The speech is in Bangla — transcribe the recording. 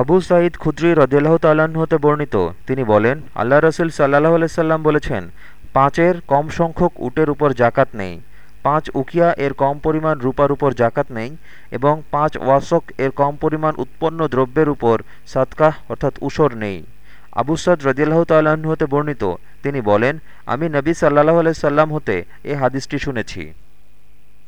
আবু সাঈদ খুদ্রি রদিল্লাহ তাল্লাহ্ন হতে বর্ণিত। তিনি বলেন, আল্লাহ রসুল সাল্লাহ আলাইসাল্লাম বলেছেন, পাঁচের কম সংখ্যক উটের উপর জাকাত নেই, পাঁচ উকিয়া এর কম পরিমাণ রূপার উপর জাকাত নেই, এবং পাঁচ ওয়াসক এর কম পরিমাণ উৎপন্ন দ্রব্যের উপর সাতকাহ অর্থাৎ উসর নেই। আবু সাদ রদিল্লাহ তাল্লাহ্ন হতে বর্ণিত। তিনি বলেন, আমি নবী সাল্লাহ আলাইসাল্লাম হতে এ হাদিসটি শুনেছি।